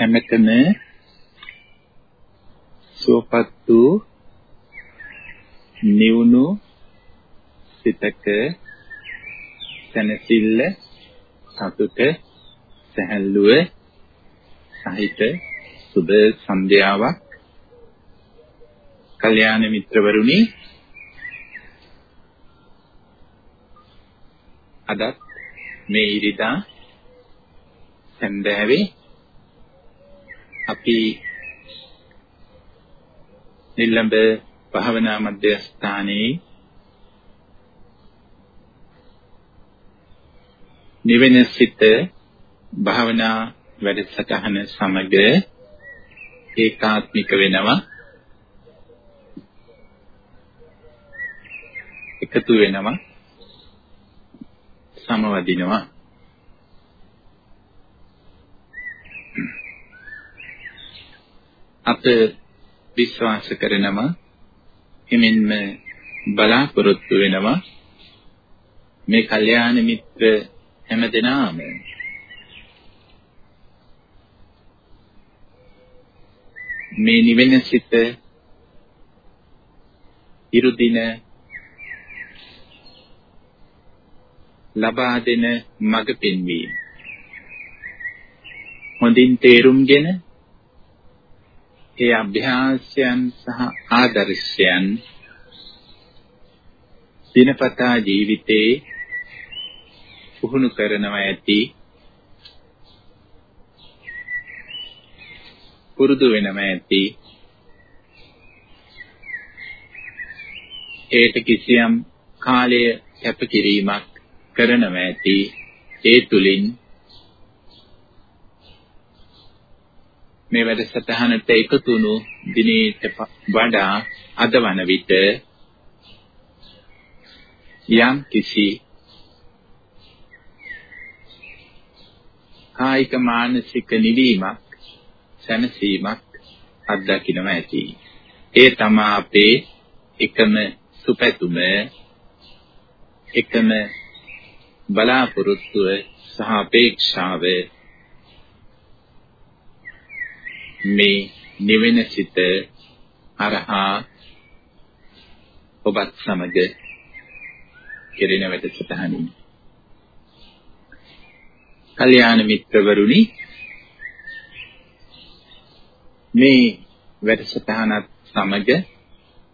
හැමතෙම සුවපත් වූ නිවුණු සිතක සැනසෙල්ල සතුට සැහැල්ලුව සහිත සුබ සන්ධ්‍යාවක්. කල්යාණ මිත්‍රවරුනි අදත් මේ ඉරිදා සඳෑවේ අපි නිලම්බ භාවනා මධ්‍යස්ථානයේ නිවෙන සිත භාවනා වැඩසටහන සමග ඒකාත්මික වෙනවා. එකතු වෙනවා. සමවදිනවා. අප විශ්වාස කරනවා එමෙන්ම බලාපොරොත්තු වෙනවා මේ කල්යාණ මිත්‍ර හැමදෙනාම මේ නිවෙන සිත ඉරුදින ලබා දෙන මඟ පෙන්වීම. හොඳින් තේරුම්ගෙන ඒ අභ්‍යාසයන් සහ ආදර්ශයන් දිනපතා ජීවිතේ පුහුණු කරනවා ඇති පුරුදු වෙනවා ඇති ඒට කිසියම් කාලය කැපකිරීමක් කරනවා ඇති ඒ තුලින් මේ වැඩසටහනට එකතු වුණු දිනේට වඩා අද වන විට යම් කිසි කායික මානසික නිවීමක් සැනසීමක් අත්දකින්නවා ඇති. ඒ තමා අපේ එකම සුපැතුම එකම බලාපොරොත්තුව සහ අපේක්ෂාව මේ නිවෙන සිත අරහා ඔබත් සමග කෙරෙන වැඩසටහනින් කල්යාණ මිත්‍රවරුනි මේ වැඩසටහනත් සමග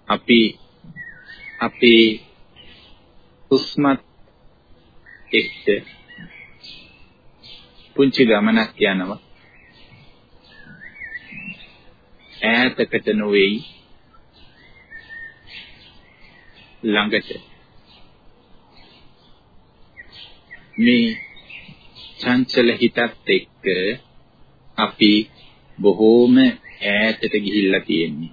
අපි අපේ හුස්මත් එක්ක පුංචි ගමනක් යනවා. ඈතකට නොවේයි ළඟට මේ චංචල හිතත් එක්ක අපි බොහෝම ඈතට ගිහිල්ලා තියෙන්නේ.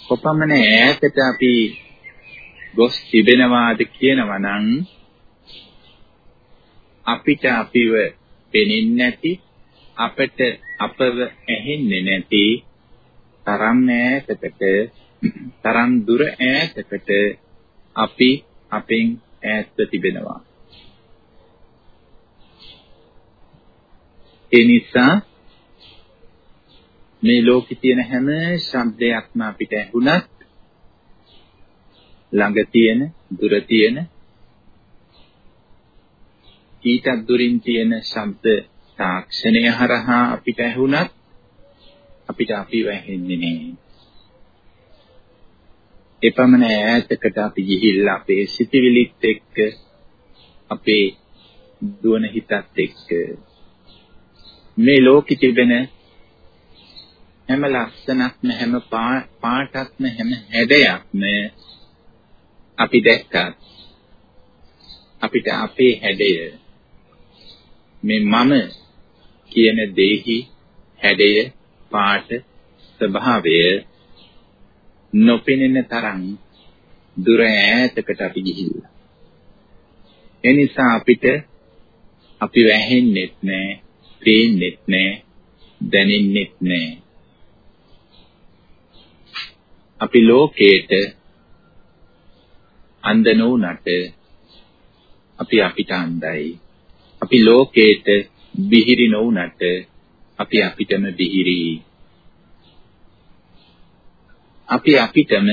කොපමණ ඈතට අපි ගොස් තිබෙනවාද කියනවා නම් අපිට අපිව පෙනෙන්නේ නැති අපට අපව ඇහෙන්නේ නැති තරම් ඈතකට තරම් දුර ඈතකට අපි අපෙන් ඈත්ව තිබෙනවා. ඒ නිසා මේ ලෝකේ තියෙන හැම ශබ්දයක්ම අපිට ඇහුණත් ළඟ තියෙන දුර තියෙන ඊටත් දුරින් තියෙන ශබ්ද තාක්ෂණය හරහා අපිට ඇහුණත් අපිට අපිව ඇහෙන්නේ නැහැ. එපමණ ඈතකට අපි ගිහිල්ලා අපේ සිතිවිලිත් එක්ක අපේ දුවන හිතත් එක්ක මේ ලෝකෙ තිබෙන හැම ලක්ෂණක්ම හැම පාටක්ම හැම හැඩයක්ම අපි දැක්කත් අපිට අපේ හැඩය මේ මම කියන දෙහි හැඩය පාට ස්වභාවය නොපෙනෙන තරම් දුර ඈතකට අපි ගිහිල්ලා. ඒ නිසා අපිට අපි වැහෙන්නෙත් නෑ, පේන්නෙත් නෑ, දැනෙන්නෙත් නෑ. අපි ලෝකේට අන්ධ නොවුනට අපි අපිට අන්ධයි. අපි ලෝකේට බිහිරි නොවුනට අපි අපිටම බිහිරි. අපි අපිටම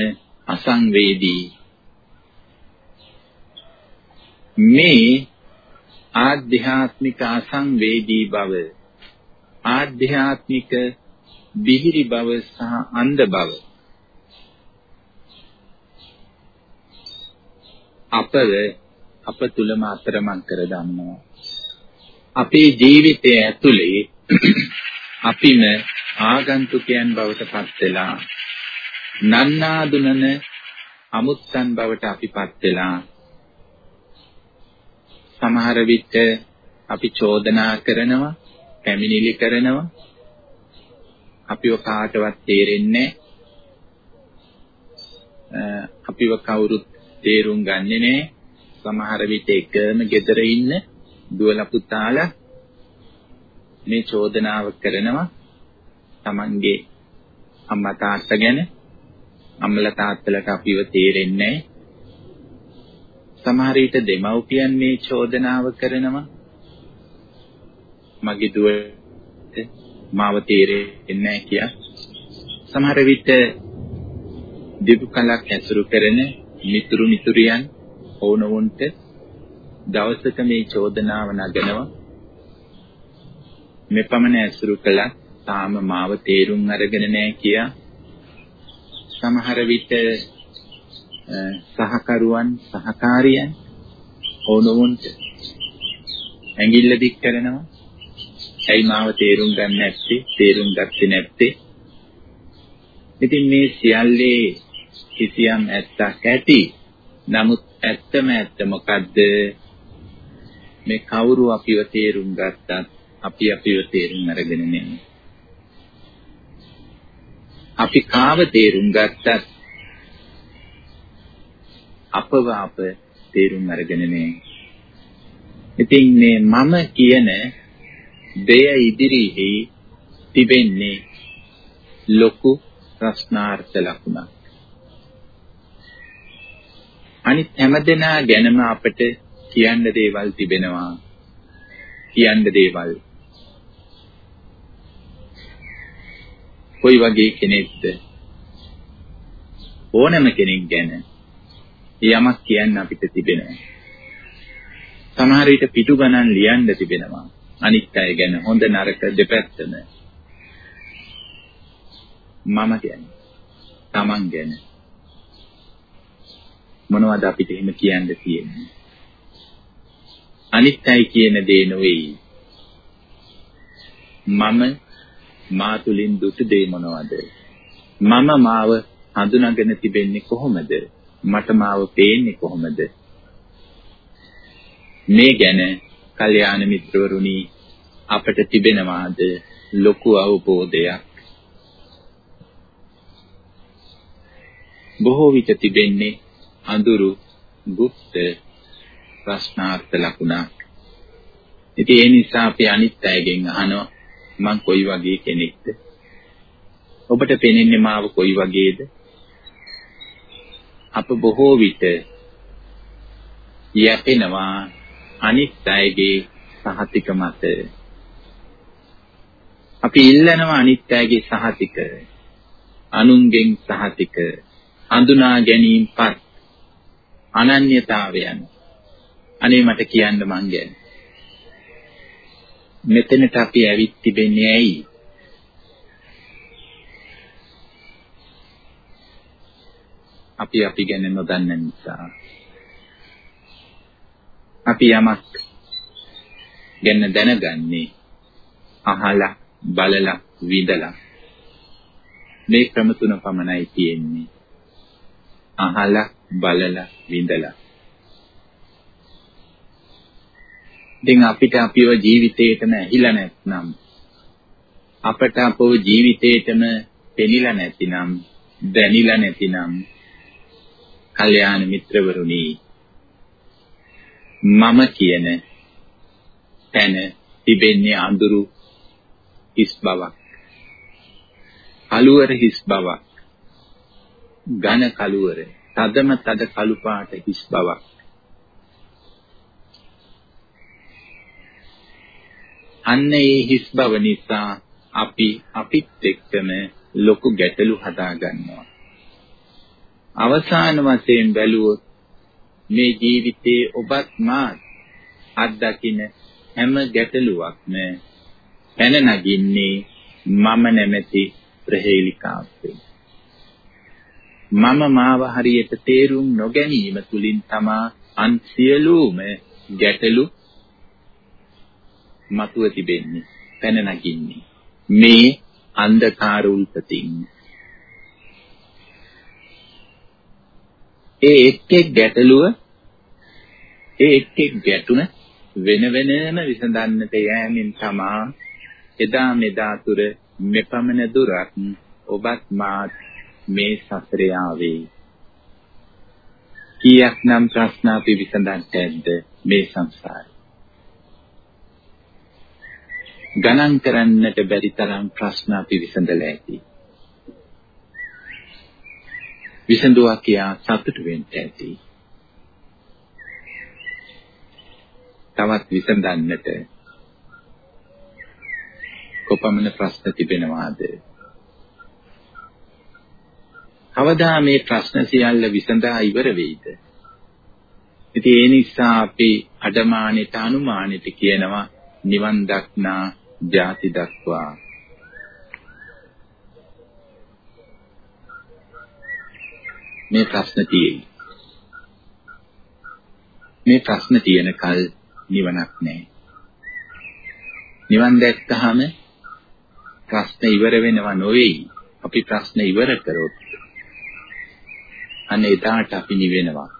අසංවේදී. මේ ආධ්‍යාත්මික අසංවේදී බව ආධ්‍යාත්මික බිහිරි බව සහ අන්ධ බව අපව අප තුලම අතරමං කර ගන්නවා අපේ ජීවිතය ඇතුලේ අපිම ආගන්තුකයන් බවට පත් වෙලා නන්නාඳුනන අමුත්තන් බවට අපිපත් වෙලා සමහර විට අපි චෝදනා කරනවා පැමිණිලි කරනවා. අපිව කාටවත් තේරෙන්නේ අපිව කවුරුත් තේරුම් ගන්නෙ නෑ සමහර විට එකම ගෙදර ඉන්න දුවලා පුතාලා මේ චෝදනාව කරනවා Tamange අම්මා තාත්තා ගැන. අම්මලා තාත්තලට අපිව තේරෙන්නේ සමහර විට දෙමව්පියන් මේ චෝදනාව කරනවා. මගේ දුවට මාව තේරෙන්නේ නැහැ කියා. සමහර විට දීපු කලක් ඇසුරු කරන මිතුරු මිතුරියන් ඕනවුන්ට දවසක මේ චෝදනාව නගනවා මෙපමණ ඇසුරු කළත් තාම මාව තේරුම් අරගෙන නැහැ කියා සමහර විට සහකරුවන් සහකාරියන් ඕනොවුන්ට ඇඟිල්ල දික් කරනවා. ඇයි මාව තේරුම් ගන්න නැත්තේ? තේරුම් ගත්තේ නැත්තේ? ඉතින් මේ සියල්ලේ කිසියම් ඇත්තක් ඇති. නමුත් ඇත්තම ඇත්ත මොකද්ද? මේ කවුරු අපිව තේරුම් ගත්තත් අපි අපිව තේරුම් අරගෙන නෙමෙයි. අපි කාව තේරුම් ගත්තත් අපව අප තේරුම් අරගෙන නේ. ඉතින් මේ මම කියන දෙය ඉදිරිෙහි තිබෙන්නේ ලොකු ප්‍රශ්නාර්ථ ලකුණක්. අනිත් හැමදෙනා ගැනම අපිට කියන්න දේවල් තිබෙනවා. කියන්න දේවල්. කොයි වගේ කෙනෙක්ද? ඕනම කෙනෙක් ගැන යමක් කියන්න අපිට තිබෙනවා. සමහර විට පිටු ගණන් ලියන්න තිබෙනවා. අනිත් අය ගැන හොඳ නරක දෙපැත්තම. මම කියන්නේ Taman ගැන මොනවද අපිට එහෙම කියන්න තියෙන්නේ? අනිත් අය කියන දේ නෙවෙයි. මම මා තුලින් දුටු දේ මොනවද? මම මාව හඳුනාගෙන තිබෙන්නේ කොහොමද? මට මාව පේන්නේ කොහොමද? මේ ගැන කල්යාණ මිත්‍රවරුනි අපට තිබෙනවාද ලොකු අවබෝධයක්? බොහෝ විට තිබෙන්නේ අඳුරු গুপ্ত ප්‍රශ්නාර්ථ ලකුණක්. ඉතින් ඒ නිසා අපි අනිත් අයගෙන් අහනවා මං කොයි වගේ කෙනෙක්ද? ඔබට පේන්නේ මාව කොයි වගේද? අප බොහෝ විට යැපෙනවා අනිත් අයගේ සහතික මත. අපි ඉල්ලනවා අනිත් අයගේ සහතික. අනුන්ගෙන් සහතික. හඳුනා ගැනීමපත් අනන්‍යතාවයන්. අනේ මට කියන්න මං ගැන. මෙතනට අපි ඇවිත් තිබෙන්නේ ඇයි? අපි අපි ගැන නොදන්න නිසා. අපි යමක් ගැන දැනගන්නේ අහලා බලලා විඳලා මේ ක්‍රම තුන පමණයි තියෙන්නේ. අහලා බලලා විඳලා ඉතින් අපිට අපිව ජීවිතේටම ඇහිලා නැත්නම් අපට අපව ජීවිතේටම පෙනිලා නැතිනම් දැනිලා නැතිනම් කල්යාණ මිත්‍රවරුනි මම කියන තැන තිබෙන්නේ අඳුරු හිස් බවක්. කළුවර හිස් බවක්. ඝන කළුවර තදම තද කළු පාට හිස් බවක්. අන්න ඒ හිස් බව නිසා අපි අපිත් එක්කම ලොකු ගැටලු හදා ගන්නවා. අවසාන වශයෙන් බැලුවොත් මේ ජීවිතයේ ඔබත් මාත් අත්දකින හැම ගැටලුවක්ම පැන නගින්නේ මම නැමැති ප්‍රහේලිකාවෙන්. මම මාව හරියට තේරුම් නොගැනීම තුලින් තමා අන් සියලුම ගැටලු මතුව තිබෙන්නේ පැන නගින්නේ. මේ අන්ධකාර උල්පතින්. ඒ එක් එක් ගැටලුව ඒ එක් එක් ගැටුණ වෙන වෙනම විසඳන්නට යෑමෙන් තමා එදා මෙදා තුර මෙපමණ දුරක් ඔබත් මාත් මේ සසරේ ආවේ. කීයක්නම් ප්‍රශ්න අපි විසඳන්නට ඇද්ද මේ සංසාරේ? ගණන් කරන්නට බැරි තරම් ප්‍රශ්න අපි විසඳලා ඇති විසඳුවා කියා සතුටු වෙන්න ඇති තවත් විසඳන්නට කොපමණ ප්‍රශ්න තිබෙනවාද? කවදා මේ ප්‍රශ්න සියල්ල විසඳා ඉවර වෙයිද? ඉතින් ඒ නිසා අපි අඩමානෙට අනුමානෙට කියනවා නිවන් දක්නා ජාති දක්වා මේ ප්‍රශ්න තියෙයි. මේ ප්‍රශ්න තියෙන කල් නිවනක් නැහැ. නිවන් දැක්කහම ප්‍රශ්න ඉවර වෙනව නොවේයි. අපි ප්‍රශ්න ඉවර කරොත් අන්න එදාට අපි නිවෙනවා.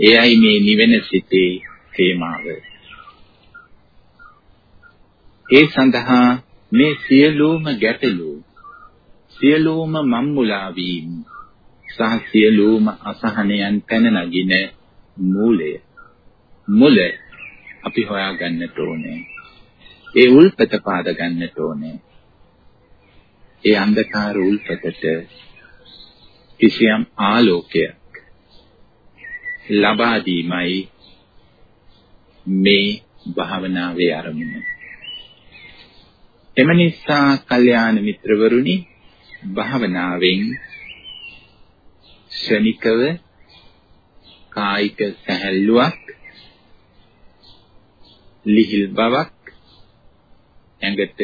එයයි මේ නිවෙන සිතේ තේමාව. ඒ සඳහා මේ සියලුම ගැටලු සියලුම මම්මුලා වීම සහ සියලුම අසහනයන් පැන නගින මූලය මුල අපි හොයාගන්නට ඕනේ. ඒ උල්පත පාද ගන්නට ඕනේ. ඒ අන්ධකාර උල්පතට කිසියම් ආලෝකයක් ලබා දීමයි මේ භාවනාවේ ආරම්භය. එම නිසා කල්යාණ මිත්‍රවරුනි භාවනාවෙන් ශනිකව කායික සැහැල්ලුවක් ලිහිල් බවක් ඇඟට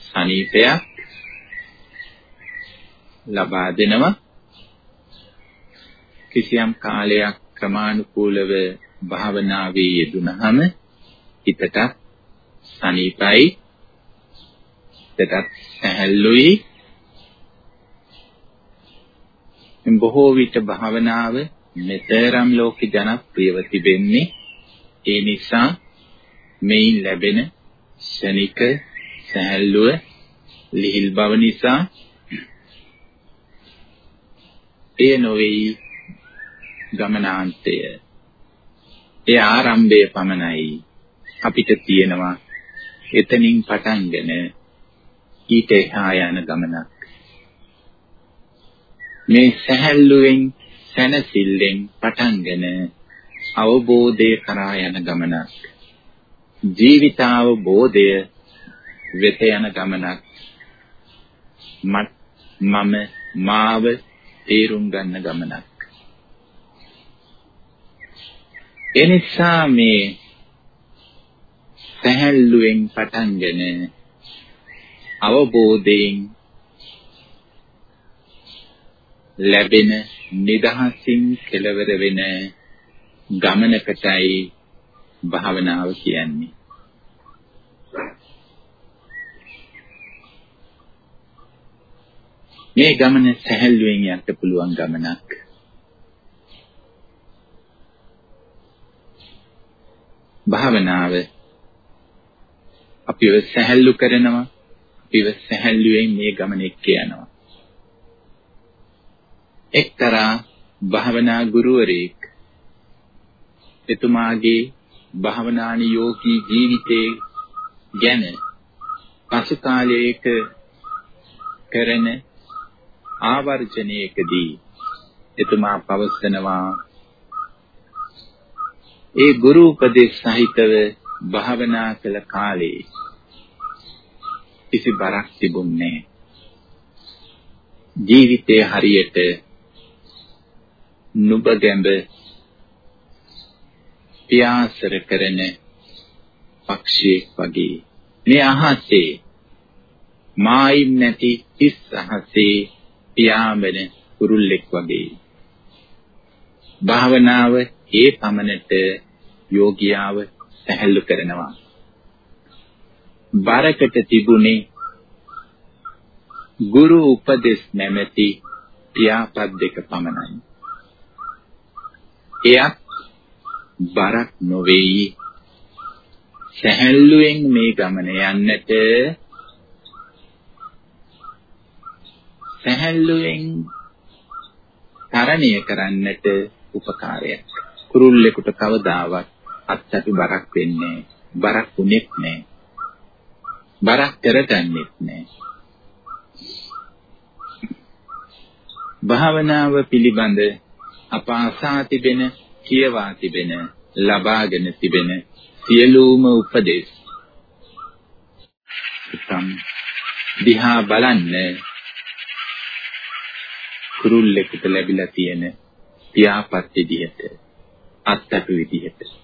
සනීපයක් ලබා දෙනවා. කිසියම් කාලයක් ක්‍රමානුකූලව භාවනාවේ යෙදුනහම හිතට සනීපයි. හිතට සැහැල්ලුයි බොහෝ විට භාවනාව මෙතරම් ලෝක ජනප්‍රියව තිබෙන්නේ. ඒ නිසා මෙයින් ලැබෙන ශනික සැහැල්ලුව ලිහිල් බව නිසා එය නොවේයි ගමනාන්තය. ඒ ආරම්භය පමණයි අපිට තියෙනවා. එතනින් පටන්ගෙන ඊට එහා යන ගමනක්. මේ සැහැල්ලුවෙන් සැනසෙල්ලෙන් පටන්ගෙන අවබෝධය කරා යන ගමනක්. ජීවිතාවබෝධය වෙත යන ගමනක්. මම මාව තේරුම් ගන්න ගමනක්. එනිසා මේ සැහැල්ලුවෙන් පටන්ගෙන අවබෝධයෙන් ලැබෙන නිදහසින් කෙලවර වෙන ගමනකටයි භාවනාව කියන්නේ. මේ ගමන සැහැල්ලුවෙන් යන්න පුළුවන් ගමනක්. භාවනාව අපිව සැහැල්ලු කරනවා අපිව සැහැල්ලුවෙන් මේ ගමන එක්ක යනවා එක්තරා භාවනා ගුරුවරයෙක් එතුමාගේ භාවනානි යෝගී ජීවිතේ ගැන පසු කාලයක කරන ආවර්ජනයකදී එතුමා පවසනවා. ඒ ගුරු උපදේශ සහිතව භාවනා කළ කාලේ කිසි බරක් තිබුණේ ජීවිතේ හරියට නුඹ ගැඹ පියාසර කරන පක්ෂියෙක් වගේ. මේ අහසේ මායිම් නැති හිස් අහසේ පියාඹන කුරුල්ලෙක් වගේ. භාවනාව ඒ පමණට යෝගියාව සැහැල්ලු කරනවා. බරකට තිබුණේ ගුරු උපදෙස් නැමැති පියාපත් දෙක පමණයි එයත් බරක් නොවේයි සැහැල්ලුවෙන් මේ ගමන යන්නට සැහැල්ලුවෙන් තරණය කරන්නට උපකාරයක්. කුරුල්ලෙකුට කවදාවත් අත්‍යපි බරක් වෙන්නේ බරක් උනේත් නෑ. බරක් කරගන්නෙත් නෑ. භාවනාව පිළිබඳ අප අසා තිබෙන, කියවා තිබෙන, ලබාගෙන තිබෙන සියලුම උපදේශ සම් දිහා බලන්න. කුරුල්ලෙකුට ලැබිලා තියෙන පියාපත් විදිහට අත්තටු විදිහට.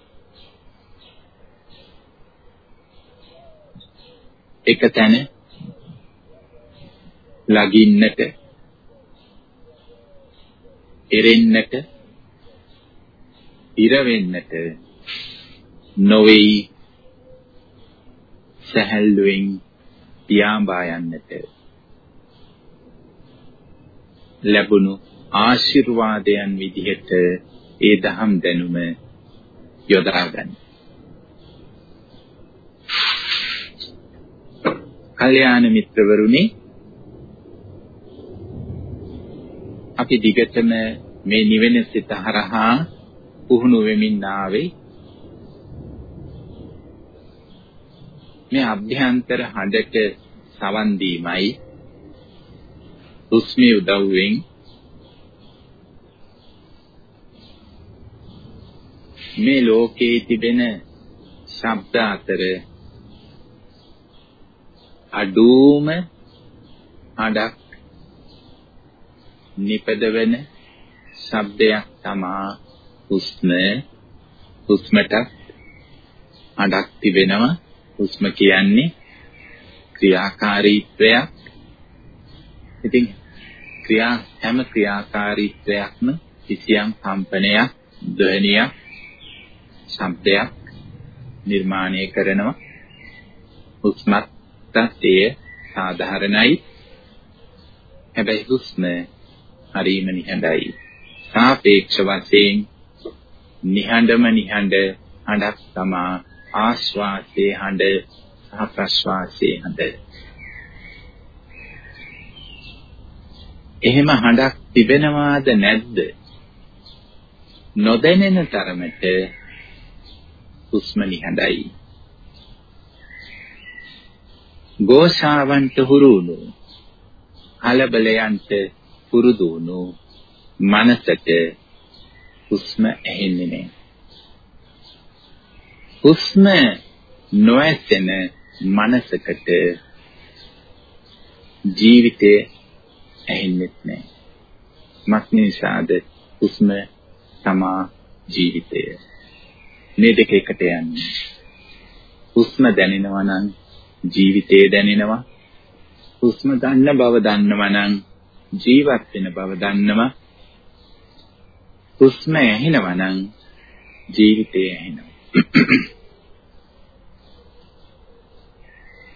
එක තැන ලගින්නට එරෙන්නට ඉර වෙන්නට නොවේයි සැහැල්ලුවෙන් පියාඹා යන්නට ලැබුණු ආශිර්වාදයන් විදිහට ඒ දහම් දැනුම යොදා ගන්න. කල්යාණ මිත්‍රවරුනි අපි දිගටම මේ නිවෙන සිත හරහා පුහුණු වෙමින් ආවේ. මේ අභ්‍යන්තර හඬට සවන් දීමයි හුස්මේ උදව්වෙන් මේ ලෝකයේ තිබෙන ශබ්ද අතර අඩුම හඬක් නිපදවන ශබ්දයක් තමා හුස්ම හුස්මට හඬක් තිබෙනවා හුස්ම කියන්නේ ක්‍රියාකාරීත්වයක්. ඉතින් ක්‍රියා හැම ක්‍රියාකාරීත්වයක්ම කිසියම් කම්පනයක්, ධ්වනියක්, ශබ්දයක් නිර්මාණය කරනවා. හුස්මත් එය සාධාරණයි. හැබැයි හුස්ම හරීම නිහඬයි. සාපේක්ෂ වශයෙන් නිහඬම නිහඬ හඬක් තමා ආශ්වාසයේ හඬ සහ ප්‍රශ්වාසයේ හඬ. එහෙම හඬක් තිබෙනවාද නැද්ද? නොදැනෙන තරමට හුස්ම නිහඬයි. ගෝසාවන්ට හුරුණු කලබලයන්ට පුරුදු වුණු මනසට හුස්ම ඇහෙන්නේ නැහැ. හුස්ම නොඇසෙන මනසකට ජීවිතේ ඇහෙන්නේ නැහැ. මක් නිසාද හුස්ම තමා ජීවිතය. මේ දෙක එකට යන්නේ. හුස්ම දැනෙනවා නම් ජීවිතය දැනෙනවා. හුස්ම ගන්න බව දන්නවා නම් ජීවත් වෙන බව දන්නවා. හුස්ම ඇහෙනවා නම් ජීවිතය ඇහෙනවා.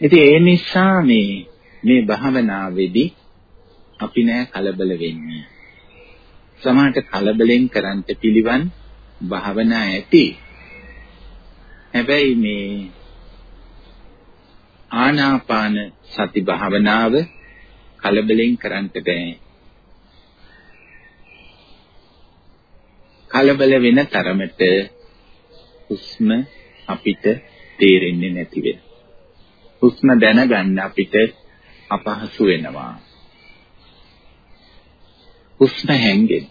ඉතින් ඒ නිසා මේ මේ භාවනාවේදී අපි නෑ කලබල වෙන්නේ. සමහරට කලබලෙන් කරන්ට පිළිවන් භාවනා ඇති. හැබැයි මේ ආනාපාන සති භාවනාව කලබලෙන් කරන්ට බෑ. කලබල වෙන තරමට හුස්ම අපිට තේරෙන්නේ නැති වෙන. හුස්ම දැනගන්න අපිට අපහසු වෙනවා. හුස්ම හැංගෙන.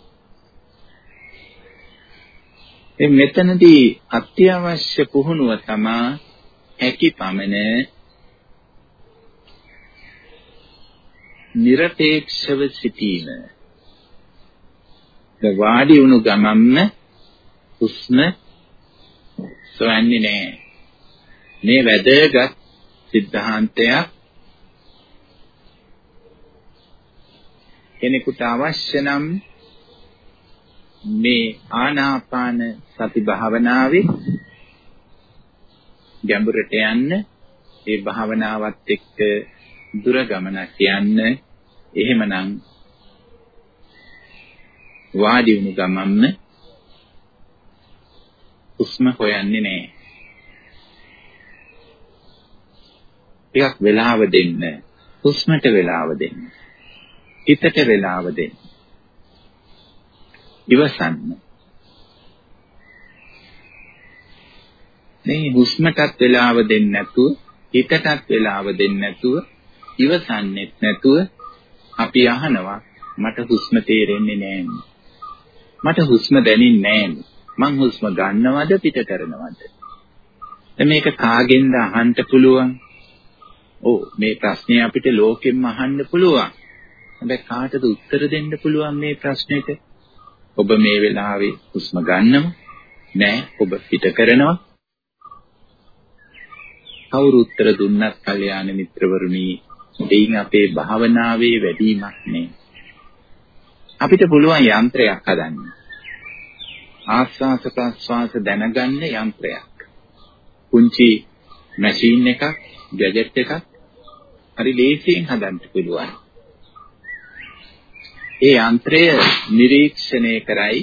මේ මෙතනදී අත්‍යවශ්‍ය පුහුණුව තමා හැකි පමණ নিরপেක්ෂව සිටීම. වාඩි වුණු ගමන්ම හුස්ම සොයන්නේ නැහැ. මේ වැදගත් සිද්ධාන්තයක් කෙනෙකුට අවශ්‍ය නම් මේ ආනාපාන සති භාවනාවේ ගැඹුරට යන්න ඒ භාවනාවත් එක්ක දුර ගමනක් යන්න එහෙමනම් වාඩි වුණු ගමන්ම හුස්ම හොයන්නේ නැහැ. ටිකක් වෙලාව දෙන්න. හුස්මට වෙලාව දෙන්න. හිතට වෙලාව දෙන්න. ඉවසන්න. මේ හුස්මටත් වෙලාව දෙන්නේ නැතුව හිතටත් වෙලාව දෙන්නේ නැතුව ඉවසන්නෙත් නැතුව අපි අහනවා මට හුස්ම තේරෙන්නේ නැහැ. මට හුස්ම දැනෙන්නේ නැහැ. මං හුස්ම ගන්නවද පිට කරනවද? මේක කාගෙන්ද අහන්න පුළුවන්? ඔව් මේ ප්‍රශ්නේ අපිට ලෝකෙම්ම අහන්න පුළුවන්. හැබැයි කාටද උත්තර දෙන්න පුළුවන් මේ ප්‍රශ්නෙට? ඔබ මේ වෙලාවේ හුස්ම ගන්නව? නෑ ඔබ පිට කරනවා? කවුරු උත්තර දුන්නත් කල්යාණ මිත්‍රවරුනි එයින් අපේ භාවනාවේ වැඩිමක් නේ. අපිට පුළුවන් යන්ත්‍රයක් හදන්න. ආස්වාස ප්‍රස්වාස දැනගන්න යන්ත්‍රයක්. පුංචි මැෂින් එකක්, ගැජට් එකක් හරි ලේසියෙන් හදන්න පුළුවන්. ඒ යන්ත්‍රය නිරීක්ෂණය කරයි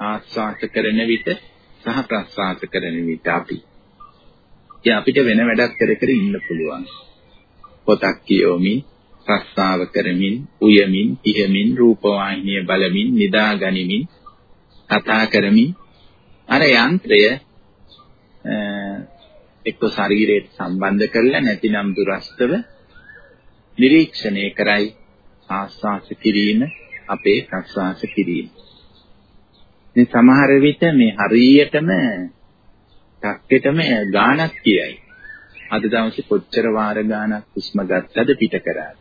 ආස්වාස කරන විට සහ ප්‍රස්වාස කරන විට අපි. ඒ අපිට වෙන වැඩක් කර කර ඉන්න පුළුවන්. පොතක් කියවමින්, ප්‍රස්තාව කරමින්, උයමින්, ඉහමින්, රූපවාහිනිය බලමින්, නිදා ගනිමින්, කතා කරමින් අර යන්ත්‍රය එක්ක ශරීරයට සම්බන්ධ කරලා නැතිනම් දුරස්තව නිරීක්ෂණය කරයි ආස්වාස කිරීම අපේ ප්‍රස්වාස කිරීම. මේ සමහර විට මේ හරියටම ටක්කෙටම ගානක් කියයි. අද දවසේ කොච්චර වාර ගානක් හුස්ම ගත්තද පිට කරාද?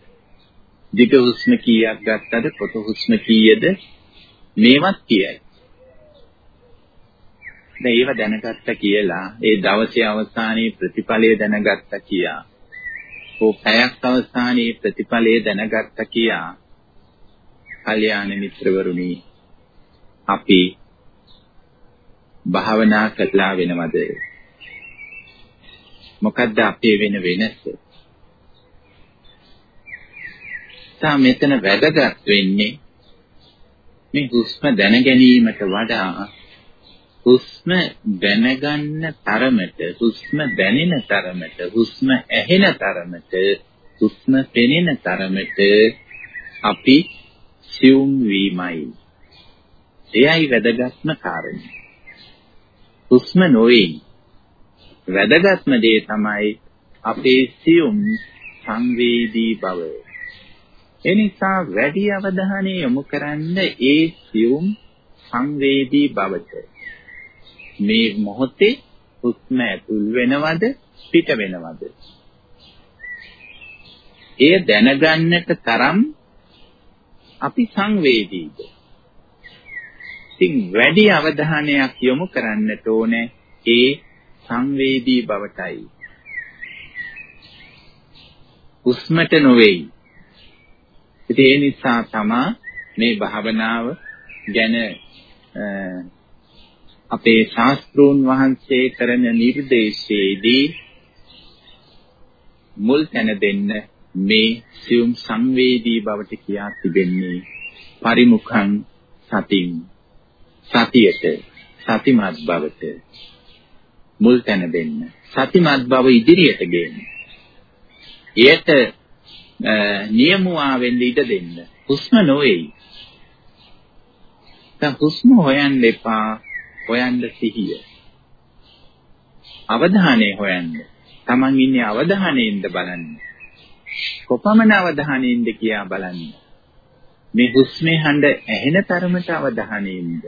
දිග හුස්ම කීයක් ගත්තද පොත හුස්ම කීයද මේවත් කියයි. දැන් ඒව දැනගත්ත කියලා ඒ දවසේ අවසානයේ ප්‍රතිඵලය දැනගත්ත කියා. ඕ පැයක් අවසානයේ ප්‍රතිඵලය දැනගත්ත කියා. කල්යාණ මිත්‍රවරුනි අපි භාවනා කළා වෙනවද? මොකද්ද අපේ වෙන වෙනස? තා මෙතන වැදගත් වෙන්නේ මේ හුස්ම දැන ගැනීමට වඩා හුස්ම දැනගන්න තරමට හුස්ම දැනෙන තරමට හුස්ම ඇහෙන තරමට හුස්ම පෙනෙන තරමට අපි සියුම් වීමයි. එයයි වැදගත්ම කාරණය හුස්ම නොවේ. වැදගත්ම දේ තමයි අපේ සියුම් සංවේදී බව එනිසා වැඩි අවධානය යොමු කරන්න ඒ සියුම් සංවේදී බවට මේ මොහොතේ හුස්ම ඇතුල් වෙනවද පිට වෙනවද? එය දැනගන්නට තරම් අපි සංවේදීද? ඉතින් වැඩි අවධානයක් යොමු කරන්නට ඕනේ ඒ සංවේදී බවටයි. හුස්මට නොවේයි. ඉතින් ඒ නිසා තමයි මේ භාවනාව ගැන අපේ ශාස්ත්‍රෝන් වහන්සේ කරන නිර්දේශයේදී මුල් තැන දෙන්න මේ සියුම් සංවේදී බවට කියා තිබෙන්නේ පරිමුඛං සතින් සතියට සතිමත් බවට මුල් තැන දෙන්න සතිමත් බව ඉදිරියට ගෙන්න. එයට නියමුවා වෙන්න ඉඩ දෙන්න. හුස්ම නොවේයි. දැන් හුස්ම හොයන්න එපා. හොයන්න සිහිය. අවධානය හොයන්න. Taman ඉන්නේ අවධානයෙන්ද බලන්න. කොපමණ අවධානයෙන්ද කියා බලන්න. මේ හුස්මේ හඬ ඇහෙන තරමට අවධානයෙන්ද?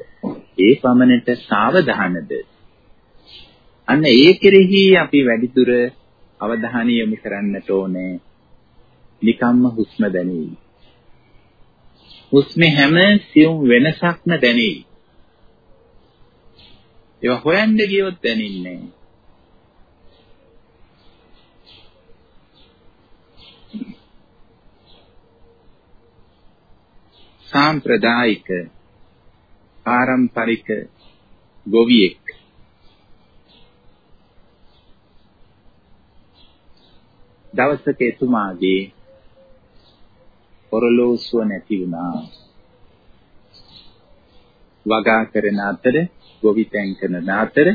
ඒ පමණට සාවධානද? අන්න ඒ කෙරෙහි අපි වැඩිදුර අවධානය යොමු කරන්නට ඕනේ. නිකම්ම හුස්ම දැනෙයි. හුස්මේ හැම සියුම් වෙනසක්ම දැනෙයි. ඒවා හොයන්න ගියොත් දැනෙන්නේ නැහැ. සාම්ප්‍රදායික පාරම්පරික ගොවියෙක් දවසක එතුමාගේ ඔරලෝසුව නැති වුණා. වගා කරන අතර ගොවිතැන් කරන අතර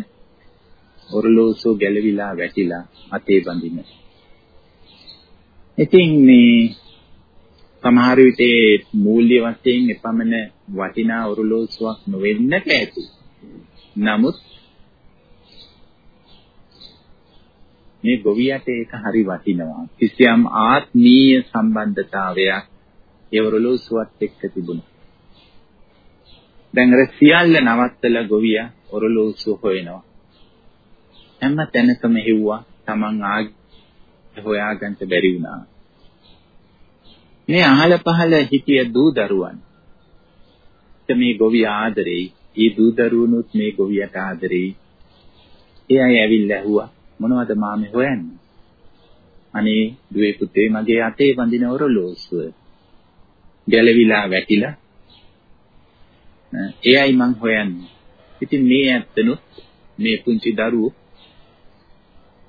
ඔරලෝසුව ගැලවිලා වැටිලා අතේ බඳින. ඉතින් මේ සමහර විට මූල්‍ය වශයෙන් එපමණ වටිනා ඔරලෝසුවක් නොවෙන්නට ඇති. නමුත් මේ ගොවියට ඒක හරි වටිනවා. කිසියම් ආත්මීය සම්බන්ධතාවයක් ඒ ඔරලෝසුවත් එක්ක තිබුණා. දැන් අර සියල්ල නවත්තලා ගොවියා ඔරලෝසුව හොයනවා. හැම තැනකම හෙව්වා Taman ආගේ හොයාගන්න බැරි වුණා. මේ අහල පහල හිටිය දූ දරුවන් මේ ගොවියා ආදරෙයි. ඒ දූ දරුවනුත් මේ ගොවියට ආදරෙයි. ඒ අය ඇවිල්ලා ඇහුවා මොනවද මාමේ හොයන්නේ? අනේ දුවේ පුතේ මගේ අතේ බඳින ඔරලෝසුව. ගැලවිලා වැටිලා. එයයි මං හොයන්නේ. ඉතින් මේ ඇත්තනොත් මේ පුංචි දරුවෝ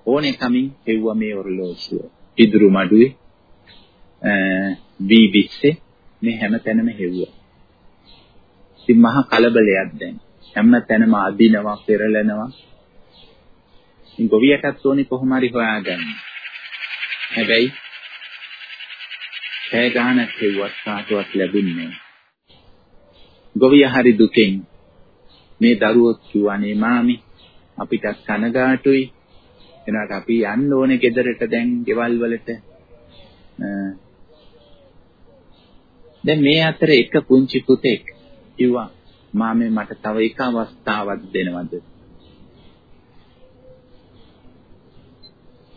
ඕනේ කමින් හෙව්වා මේ ඔරලෝසුව. ඉදුරු මඩුවේ වී විස්සේ මේ හැම තැනම හෙව්වා. ඉතින් මහා කලබලයක් දැන්. හැම තැනම අදිනවා, පෙරලනවා. ඉතින් ගොවියටත් ඕනේ කොහොම හරි හොයාගන්න. හැබැයි කෑ ගානක් හෙව්වත් කාටවත් ලැබුණේ නැහැ. ගොවියා හරි දුකෙන් මේ දරුවෝ කිව්වනේ මාමි අපිට කනගාටුයි එනකට අපි යන්න ඕනේ ගෙදරට දැන් ගෙවල් වලට දැන් මේ අතර එක පුංචි පුතෙක් කිව්වා මාමේ මට තව එක අවස්ථාවක් දෙනවද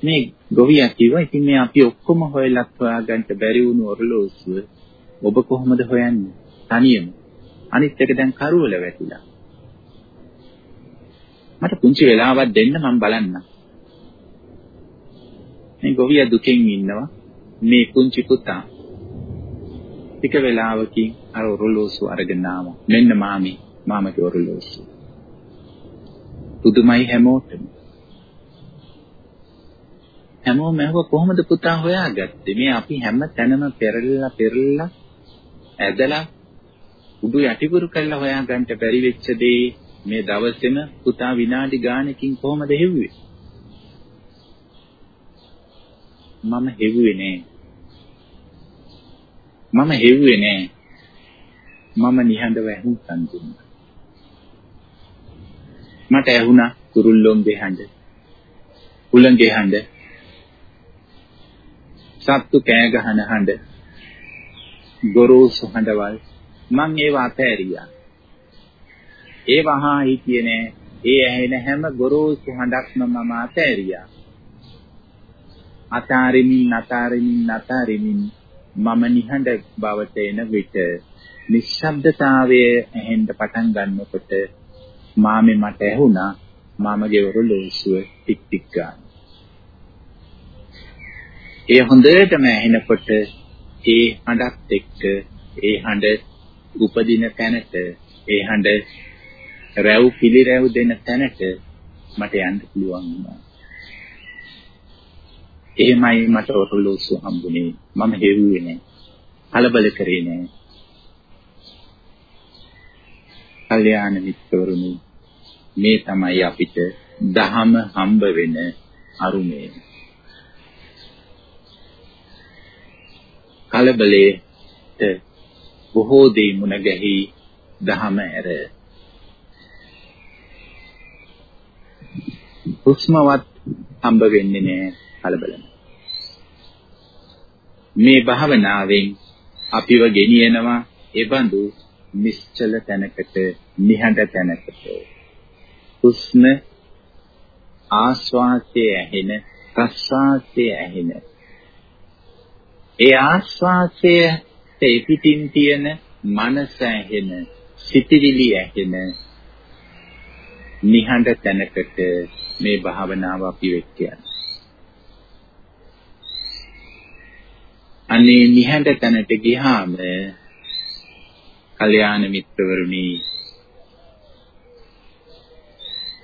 මේ ගොවියා කිව්වා ඉතින් මේ අපි ඔක්කොම හොයලත් හොයාගන්න බැරි වුණු ඔරලෝසුව ඔබ කොහොමද හොයන්නේ? තනියම. අනිත් එක දැන් කරුවල වැටිලා. මට පුංචි වෙලාවක් දෙන්න මම බලන්නම් මේ ගොවියා දුකෙන් ඉන්නවා. මේ පුංචි පුතා. ටික වෙලාවකින් අර ඔරලෝසුව අරගෙන ආවා. මෙන්න මාමි. මාමගේ ඔරලෝසුව පුදුමයි හැමෝටම. හැමෝම ඇහුව කොහොමද පුතා හොයාගත්තේ? මේ අපි හැම තැනම පෙරලලා පෙරලලා ඇදලා උඩු යටිකුරු කරලා හොයාගන්න බැරි වෙච්ච දේ මේ දවසේම පුතා විනාඩි ගානකින් කොහොමද හෙව්වේ? මම හෙව්වේ නෑ. මම හෙව්වේ නෑ. මම නිහඬව ඇහුම්කන් දුන්නා. මට ඇහුණා කුරුල්ලොන්ගේ හඬ. උලංගේ හඬ සත්තු කෑ ගහන හඬ. ගොරෝසු හඬවල්. මං ඒව අතෑරියා. ඒ වහා හිටියේ නෑ. ඒ ඇහෙන හැම ගොරෝසු හඬක්ම මම අතෑරියා. අතාරිමින් අතාරිමින් අතාරිමින් මම නිහඬ බවට එන විට නිශ්ශබ්දතාවය ඇහෙන්න පටන් ගන්නකොට මාමේ මට ඇහුණා. මාමගේ ඔරලෝසුව ටික් ටික් ගන්න. ඒ හොඳටම ඇහෙනකොට ඒ හඬත් එක්ක ඒ හඬ උපදින තැනට ඒ හඬ රැව් පිළිරැව් දෙන තැනට මට යන්න පුළුවන් වුණා. එහෙමයි මට ඔරලෝසු හම්බුනේ. මම හෙව්වේ නෑ. කලබල කරේ නෑ. කල්යාණ මිත්‍රවරුනි මේ තමයි අපිට දහම හම්බ වෙන අරුමේ. කලබලයට බොහෝ දේ මුණ ගැහි දහම ඇර. හුස්මවත් හම්බ වෙන්නේ නැහැ කලබලම. මේ භාවනාවෙන් අපිව ගෙනියනවා එබඳු නිශ්චල තැනකට නිහඬ තැනකට. හුස්ම ආස්වාසයේ ඇහෙන ප්‍රස්වාසයේ ඇහෙන ඒ ආස්වාසයට පිටින් තියෙන මනස ඇහෙන සිතිවිලි ඇහෙන නිහඬ තැනකට මේ භාවනාව අපි වෙත් යනවා. අනේ නිහඬ තැනට ගියාම කල්යාණ මිත්‍රවරුනි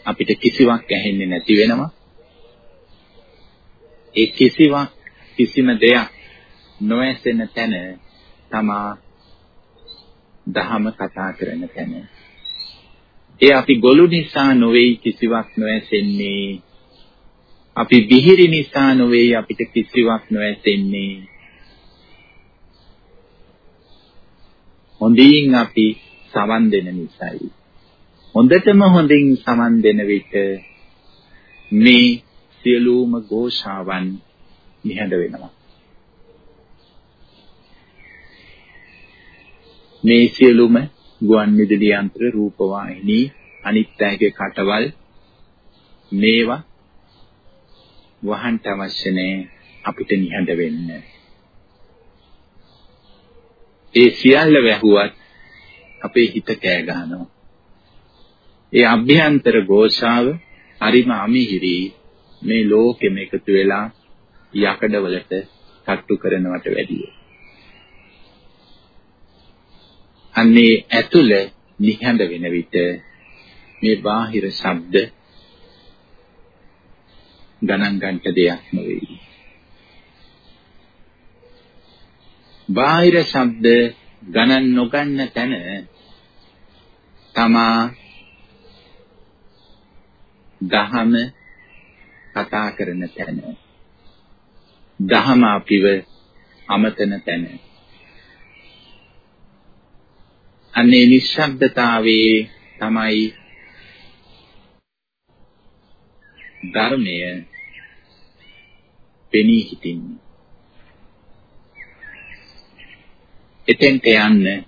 අපිට කිසිවක් ඇහෙන්නේ නැති වෙනවා. ඒ කිසිවක් කිසිම දෙයක් නොඇසෙන තැන තමා දහම කතා කරන තැන. ඒ අපි ගොළු නිසා නොවේයි කිසිවක් නොඇසෙන්නේ. අපි බිහිරි නිසා නොවේයි අපිට කිසිවක් නොඇසෙන්නේ. හොඳින් අපි සවන් දෙන නිසායි. හොඳටම හොඳින් සවන් දෙන විට මේ සියලුම ഘോഷාවන් නිහඬ වෙනවා. මේ සියලුම ගුවන් විදුලි යන්ත්‍ර රූප වාහිනී අනිත් අයගේ කටවල් මේවා වහන්න අවශ්‍ය නැහැ අපිට නිහඬ වෙන්න. ඒ සියල්ල වැහුවත් අපේ හිත කෑ ගහනවා. ඒ අභ්‍යන්තර ഘോഷාව හරිම අමිහිරි මේ ලෝකෙම එකතු වෙලා යකඩවලට තට්ටු කරනවට වැඩිය. අන්නේ ඇතුළ නිහඬ වෙන විට මේ බාහිර ශබ්ද ගණන් ගන්නට දෙයක් නෙවෙයි. බාහිර ශබ්ද ගණන් නොගන්න තැන තමා දහම කතා කරන තැන දහම අපිව අමතන තැන අන්නේ නිශ්ශබ්දතාවයේ තමයි ධර්මය පෙනී හිටින්නේ එතෙන්ට යන්න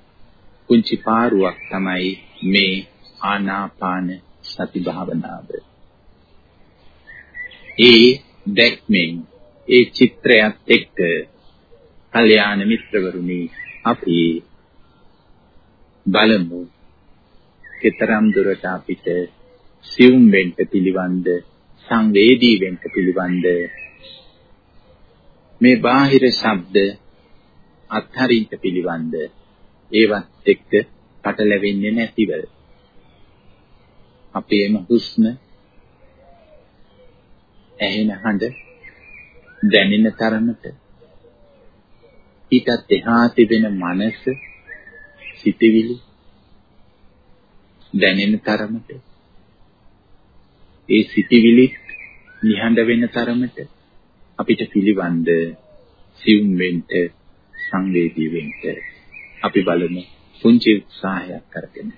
කුංචි පාරුවක් තමයි මේ ආනාපාන සති භාවනාව. ඒ දැක්මෙන් ඒ චිත්‍රයත් එක්ක කල්යාණ මිත්‍රවරුනි අපි බලමු. කතරම් දුරට අපිට සියුම් වෙන්න පිළිවන්ද සංවේදී වෙන්න පිළිවන්ද? මේ බාහිර ශබ්ද අත්හරින්න පිළිවන්ද? ඒවත් එක්ක පටලැවෙන්නේ නැතිව. අපේම හුස්ම ඇහෙන හඬ දැනෙන තරමට ඊටත් එහා තිබෙන මනස සිතවිලි දැනෙන තරමට ඒ සිතවිලි නිහඬ වෙන තරමට අපිට පිළිවන්ද සිවුම් වෙන්න සංවේදී වෙන්න අපි බලමු පුංචි උත්සාහයක් කරගෙන.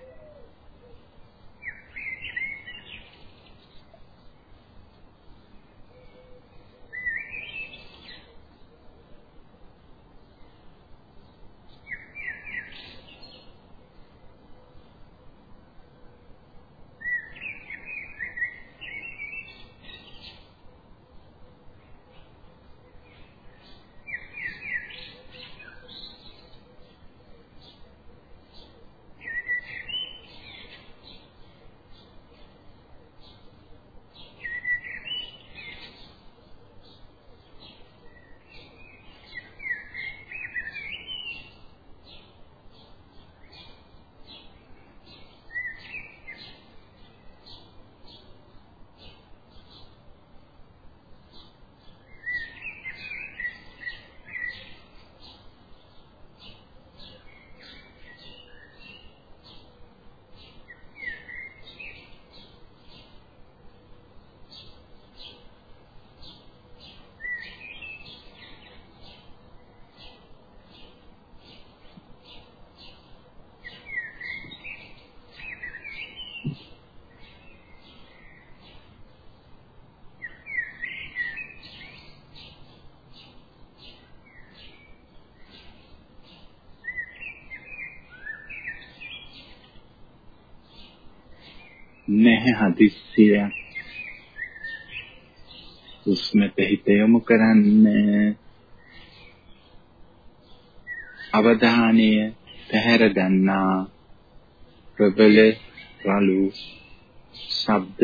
නැහැ හදිස්සියක් හුස්මට හිත යොමු කරන්න. අවධානය පැහැර ගන්නා ප්‍රබල රළු ශබ්ද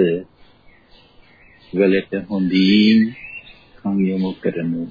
වලට හොඳින් කන් යොමු කරනු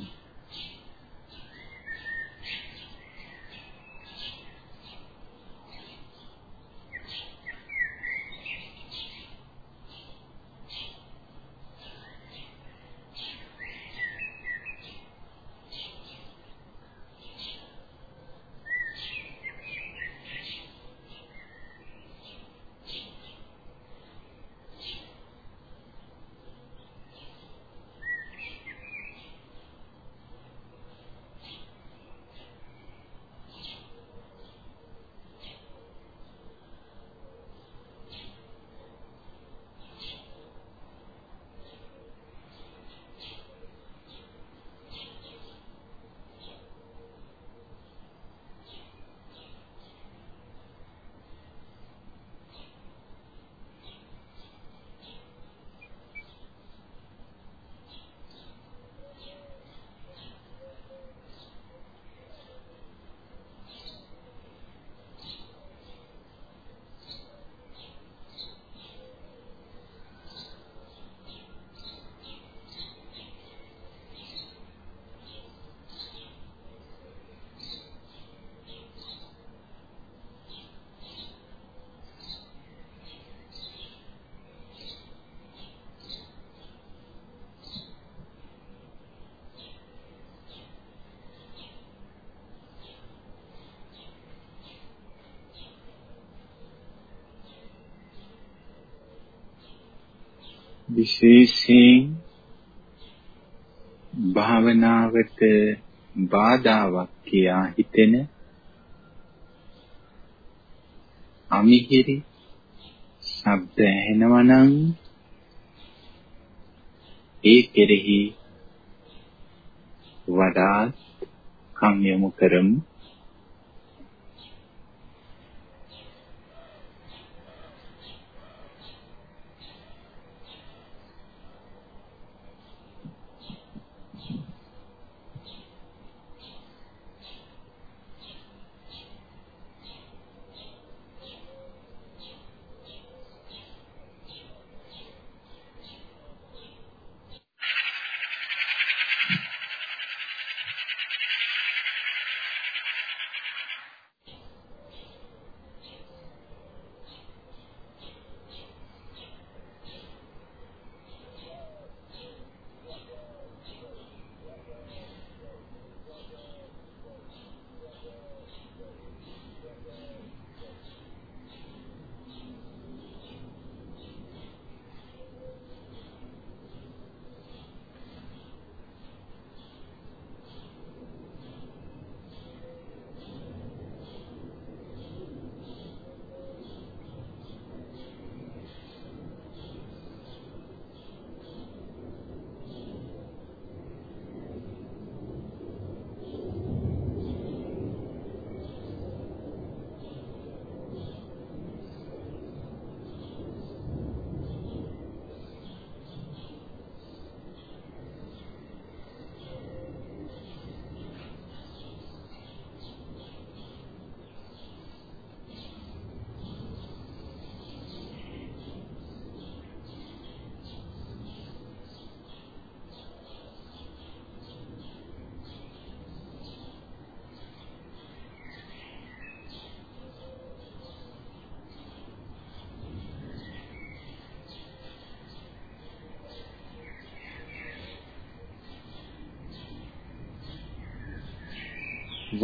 විශේෂයෙන් භාවනාවට බාධාවක් කියා හිතෙන අමිහිරි ශබ්ද ඇහෙනවා නම් ඒ කෙරෙහි වඩාත් කම් යොමු කරමු.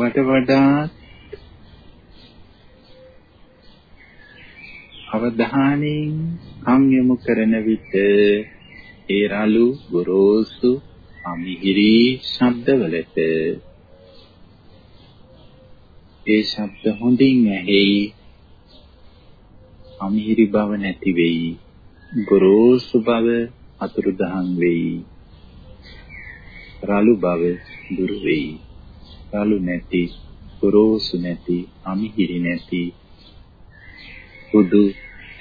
වඩ වඩා අවධානයෙන් කම් යොමු කරන විට ඒ රළු ගොරෝසු අමිහිරි ශබ්දවලට ඒ ශබ්ද හොඳින් ඇහෙයි අමිහිරි බව නැති වෙයි ගොරෝසු බව අතුරුදහන් වෙයි රළු බව දුරු වෙයි. රළු නැති, ගොරෝසු නැති, අමිහිරි නැති බුදු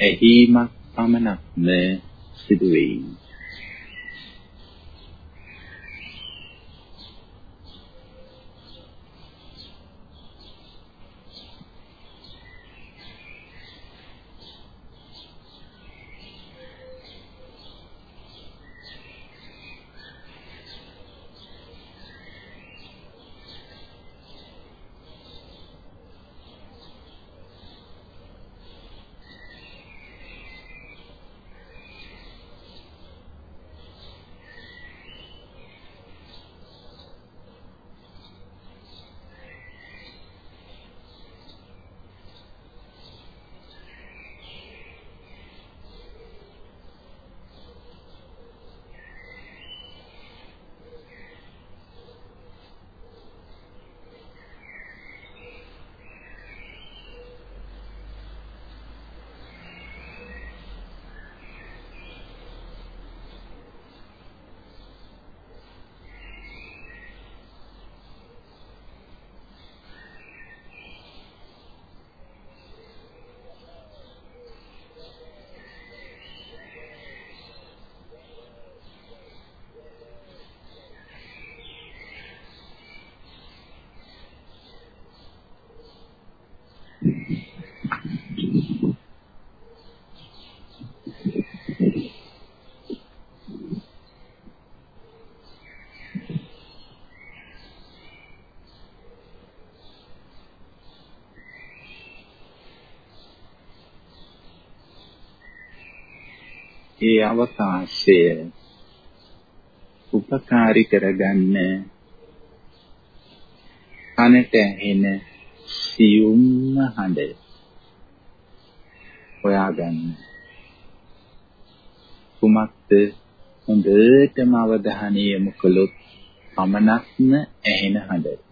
ඇහිමක් පමණක්ම සිදු වෙයි. ඒ අවකාශය උපකාරී කරගන්න කනට ඇහෙන සියුම්ම හඬ හොයාගන්න. කුමක්ද හොඳටම අවධානය යොමු කළොත් පමණක්ම ඇහෙන හඬ?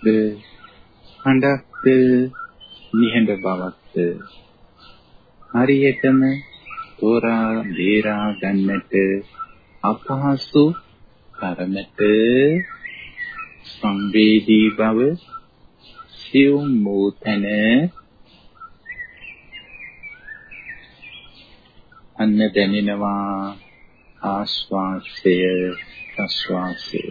හඬක්ද හඬක්ද? නිහඬ බවක්ද? හරියටම තෝරා බේරා ගන්නට අපහසු තරමට සංවේදී බව සියුම් වූ තැන අන්න දැනෙනවා ආස්වාසය ප්‍රස්වාසය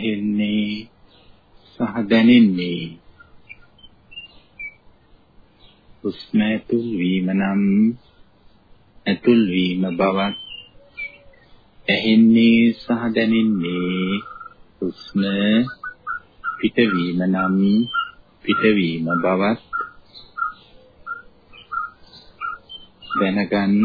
ඇහෙන්නේ සහ දැනෙන්නේ. හුස්ම ඇතුල් වීම නම් ඇතුල් වීම බවත් ඇහෙන්නේ සහ දැනෙන්නේ. හුස්ම පිටවීම නම් පිටවීම බවත් දැනගන්න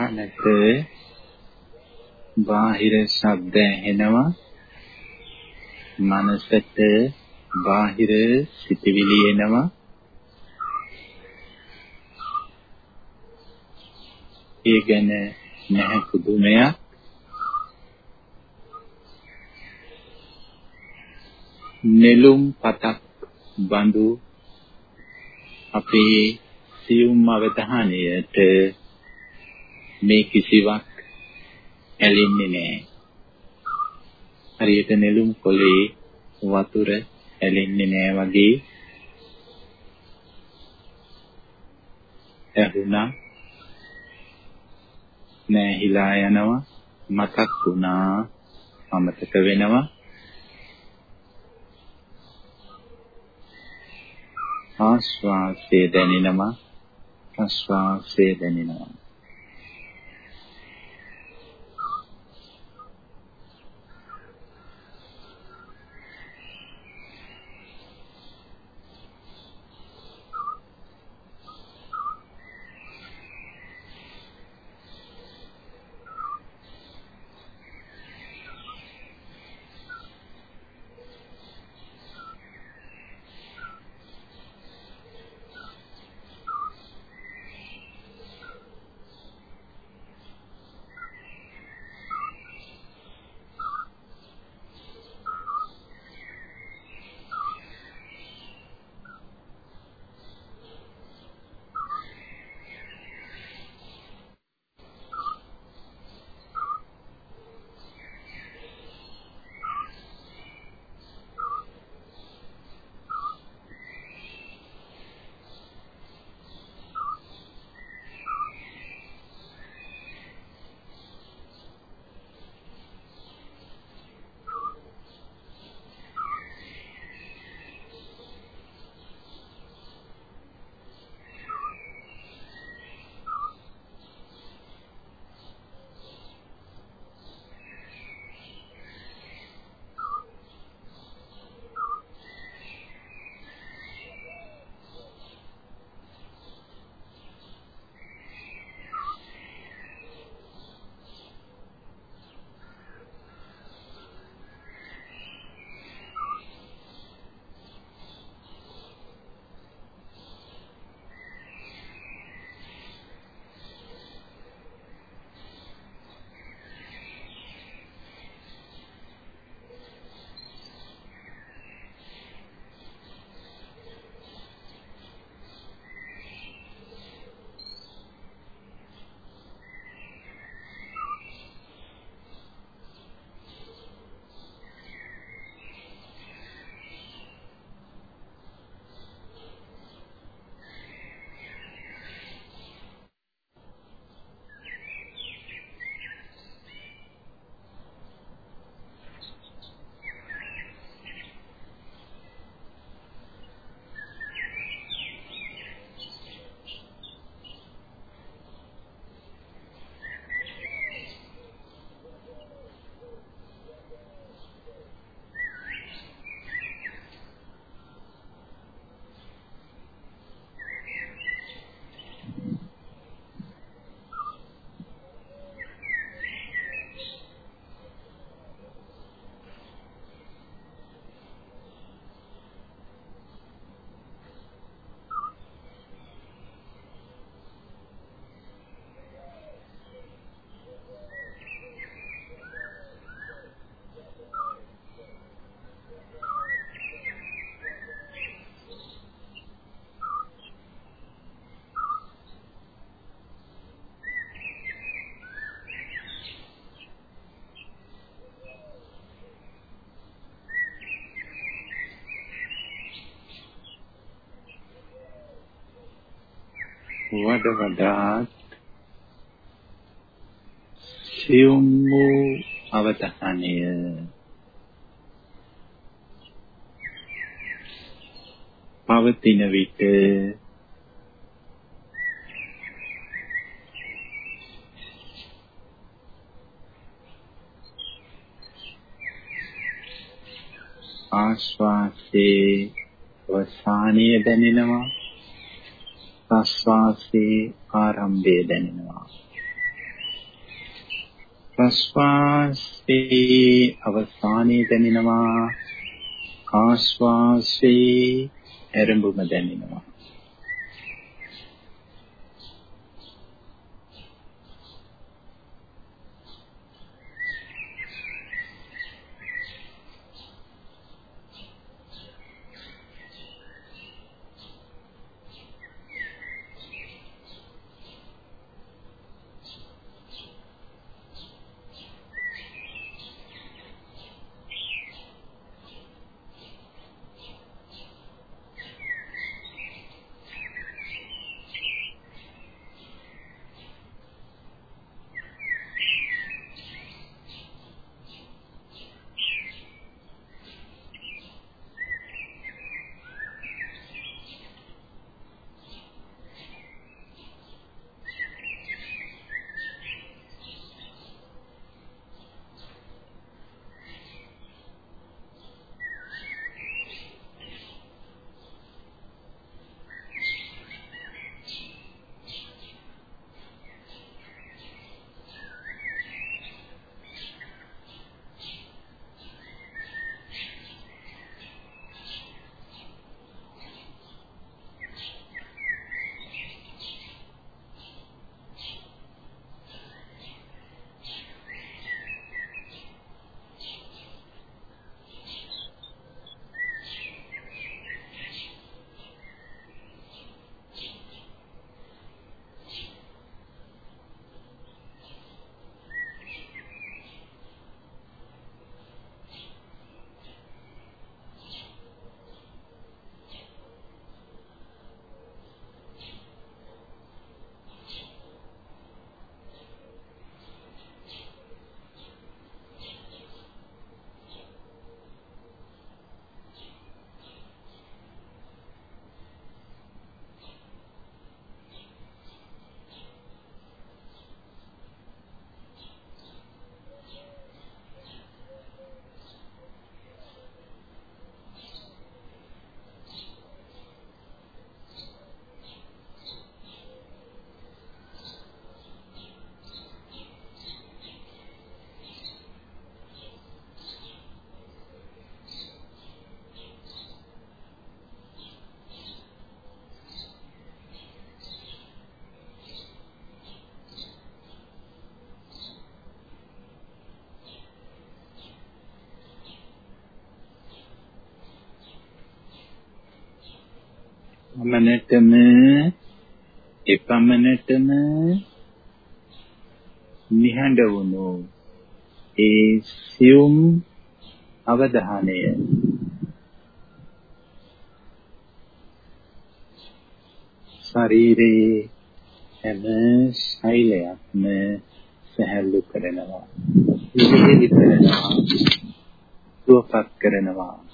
කනට බාහිර ශබ්ද ඇහෙනවා. මනසට බාහිර සිතවිලි එනවා. ඒ ගැන නැහැ පුදුමයක්. නෙළුම් පතක් බඳු අපේ සියුම් අවධානයට මේ කිසිවක් ඇලෙන්නේ නැහැ. හරියට නෙළුම් කොළේ වතුර ඇලෙන්නේ නැහැ වගේ. ඇහුණා. නැහිලා යනවා. මතක් වුණා. අමතක වෙනවා. ආශ්වාසය දැනෙනවා. ප්‍රශ්වාසය දැනෙනවා. වඩ වඩාත් සියුම් වූ අවධානය. පවතින විට ආශ්වාසයේ අවසානය දැනෙනවා. ආරම්භය දැනෙනවා. ප්‍රස්වාසයේ අවසානයේ දැනෙනවා. ආශ්වාසයේ ඇරඹුම දැනෙනවා. මනටම එපමණටම නිහඬ වුණු ඒ සියුම් අවධානය. ශරීරයේ හැම ශෛලයක්ම සහැල්ලු කරනවා. විවිධ කරනවා. සුවපත් කරනවා.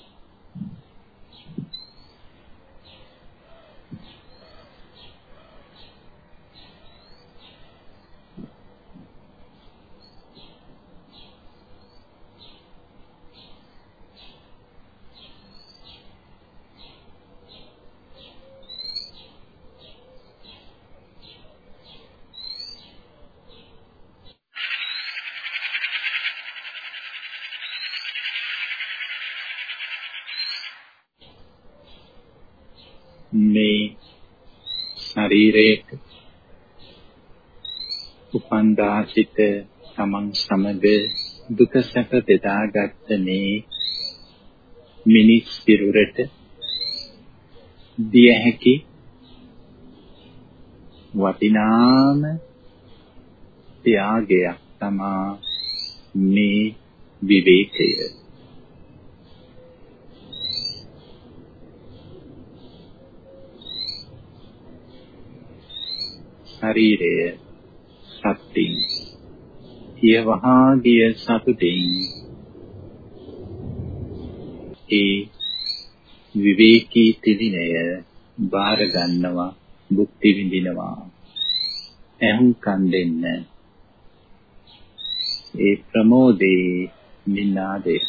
ශරීරයට උපන්දා සිට තමන් සමග දුක සැප බෙදාගත්ත මේ මිනිස් පිරුරට දිය හැකි වටිනාම ත්‍යාගයක් තමා මේ විවේකය. ශරීරය සත්‍යින් කියවහා ගිය සතුටින් ඒ විවේකී තිලිනය බාර ගන්නවා භුක්ති විඳිනවා. එහුම්කන් දෙන්න. ඒ ප්‍රමෝදේ නිනාදේ.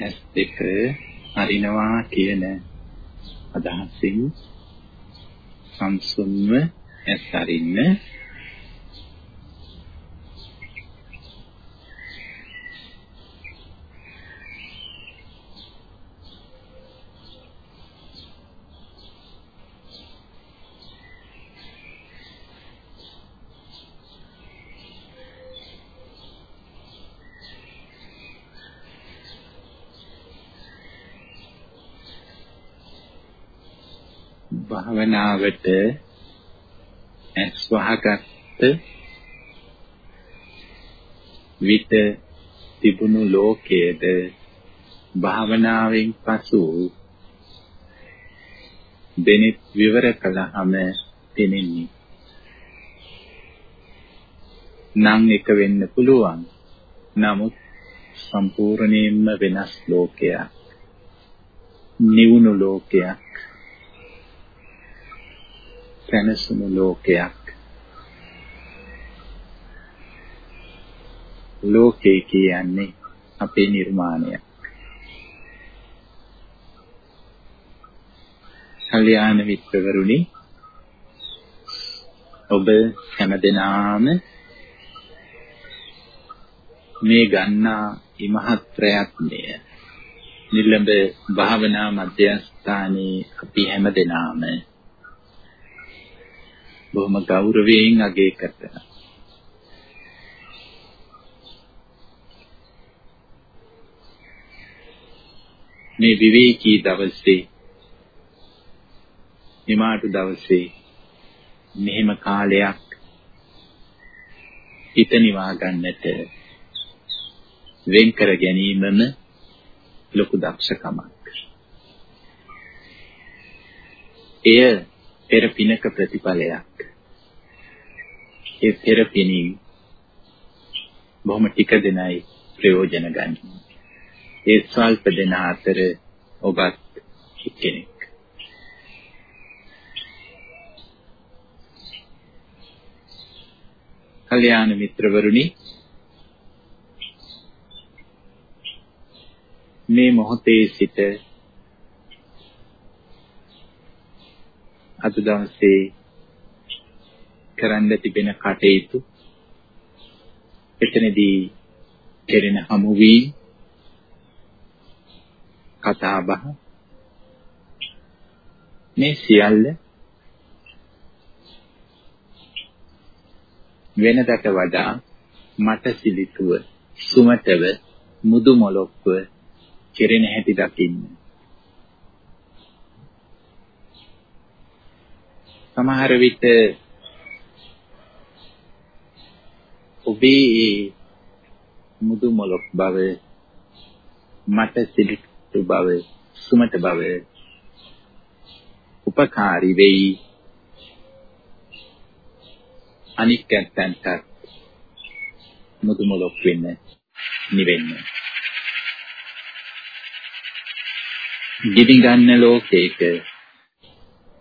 ඇස් දෙක අරිනවා කියන අදහසින් සංසුන්ව ඇස් අරින්න භාවනාවට ඇස් වහගත්ත විත තිබුණු ලෝකයේද භාවනාවෙන් පසු දෙනිත් විවර කළාම තෙනෙන්නේ නම් එක වෙන්න පුළුවන්. නමුත් සම්පූර්ණයෙන්ම වෙනස් ලෝකයක්. නිවුණු ලෝකයක්. සැනසුණු ලෝකයක් ලෝකේ කියන්නේ අපේ නිර්මාණය. කල්‍යාණ මිත්‍රවරුනි ඔබ හැමදෙනාම මේ ගන්නා ඉමහත් ප්‍රයත්නය නිලඹ භාවනා මධ්‍යස්ථානයේ අපි හැමදෙනාම බොහොම ගෞරවයෙන් අගය කරනවා. මේ විවේකී දවසේ නිමාටු දවසේ මෙහෙම කාලයක් හිත නිවා ගන්නට වෙන් කර ගැනීමම ලොකු දක්ෂකමක්. එය පෙර පිනක ප්‍රතිඵලයක්. ඒ පෙර පිනින් බොහොම ටික දෙනයි ප්‍රයෝජන ගන්න. ඒ ස්වල්ප දෙන අතර ඔබත් එක්කෙනෙක්. කල්‍යාණ මිත්‍රවරුනි මේ මොහොතේ සිට අද දවසේ කරන්න තිබෙන කටයුතු. එතනදී කෙරෙන හමු වී කතා බහ මේ සියල්ල වෙනදට වඩා මට සිලිතුව සුමටව මුදු මොලොක්ව කෙරෙන හැටි දකින්න. සමහර විට ඔබේ මුදු මොලොක් බව මට සිලිතු බව සුමට බව උපකාරී වෙයි. අනික් ඇත්තන්ට මුදු මොලොක් වෙන්න නිවෙන්න. ගිනි ගන්න ලෝකයක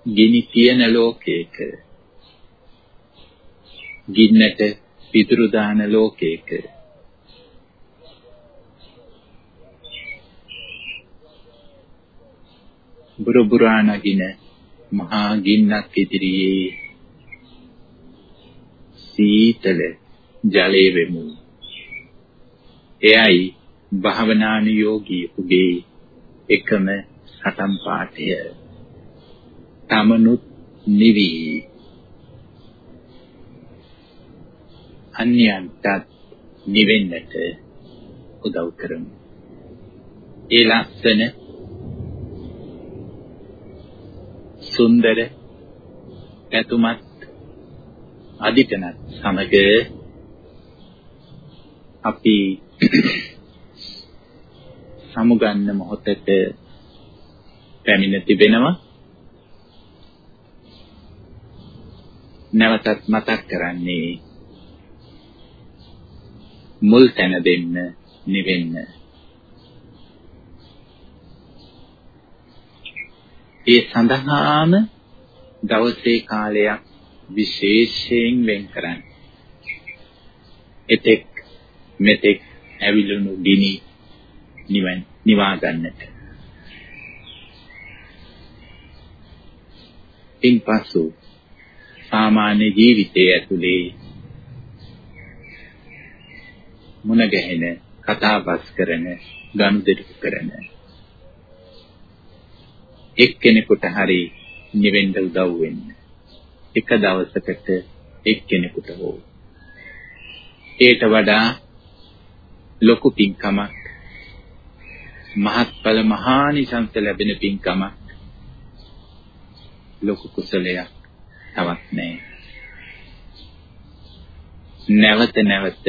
ගිනි තියෙන ලෝකයක ගින්නට පිටුරු දාන ලෝකයක. බුරුබුරා නගින මහා ගින්නක් ඉදිරියේ සීතල ජලයේ වෙමු. එයයි භාවනානුයෝගී උගේ එකම සටන් පාඨය. තමනුත් නිවි. අන්‍යයන්ටත් නිවෙන්නට උදව් කරමු. ඒ ලස්සන සුන්දර ඇතුමත් අධිකනත් සමග අපි සමුගන්න මොහොතට පැමිණ තිබෙනවා නැවතත් මතක් කරන්නේ මුල් තැන දෙන්න නිවෙන්න. ඒ සඳහාම දවසේ කාලයක් විශේෂයෙන් වෙන් කරන්න. එතෙක් මෙතෙක් ඇවිලුණු ගිනි නිවන් නිවා ගන්නට. ඉන්පසු සාමාන්‍ය ජීවිතයේ ඇතුලේ මුණ ගැහෙන කතාබස් කරන ගනුදෙනු කරන එක්කෙනෙකුට හරි නිවෙන්න උදව් වෙන්න එක දවසකට එක්කෙනෙකුට හෝ ඒට වඩා ලොකු පින්කමක් මහත්ඵල මහානිසංස ලැබෙන පින්කමක් ලොකු කුසලයක් තවත් නැහැ. නැවත නැවත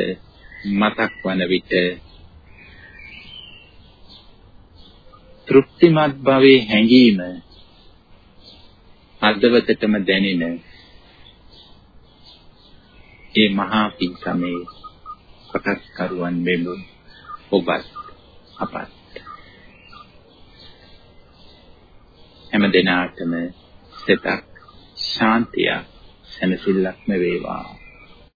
මතක් වන විට තෘප්තිමත් භවයේ හැඟීම අද්දවතටම දැනෙන ඒ මහා පින්කමේ කොටස් කරුවන් වෙමු ඔබත් අපත්. හැම දිනාටම සිතක් ශාන්තිය සැනසෙල්ලක්ම වේවා.